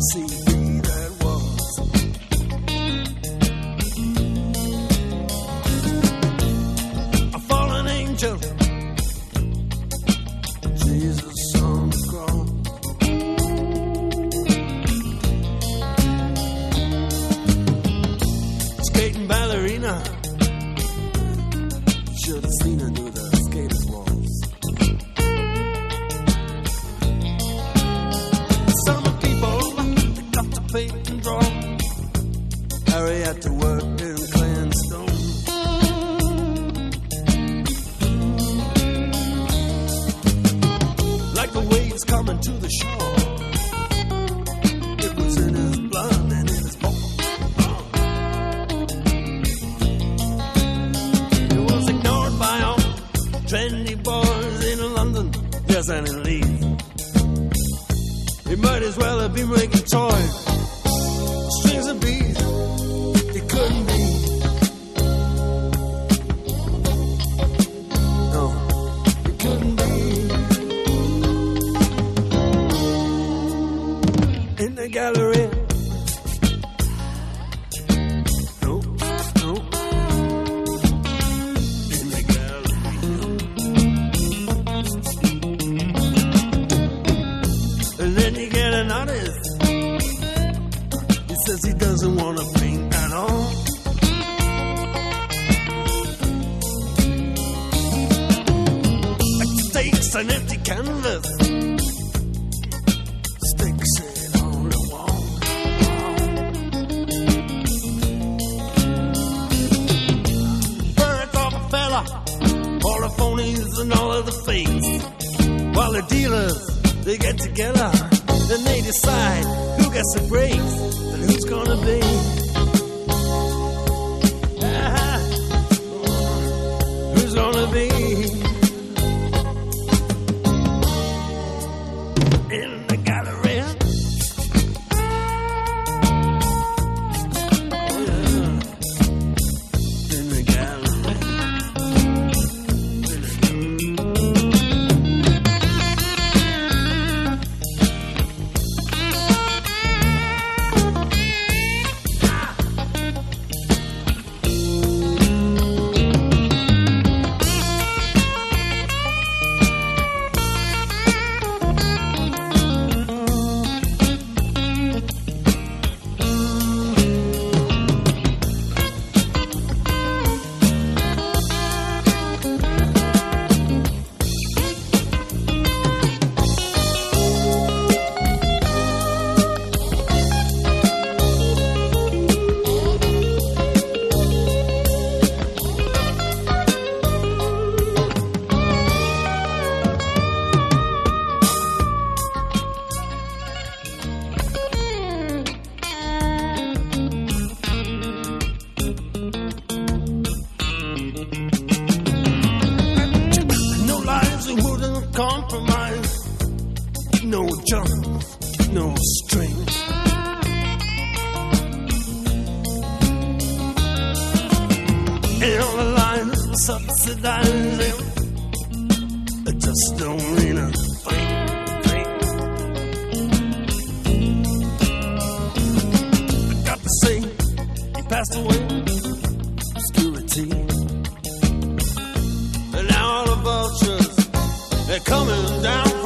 CD that. A fallen angel. Jesus on the. Skating ballerina. Should have seen her do pay and draw. Harry had to work in Clanstone. Like the waves coming to the shore. It was in and in was ignored by all trendy boys in London. Yes, and in Leeds. He might as well have been making toys. And then you get an artist. He says he doesn't want to paint at all. Like stakes an empty canvas. It on the wall. Birds off a fella, all the phonies and all of the fakes. While the dealers, they get together and they decide who gets the breaks and who's gonna be. No jump, no strings. And all the lines subsidizing. It just don't mean a thing. thing. I got to say, he passed away. Obscurity. And now all the vultures, they're coming down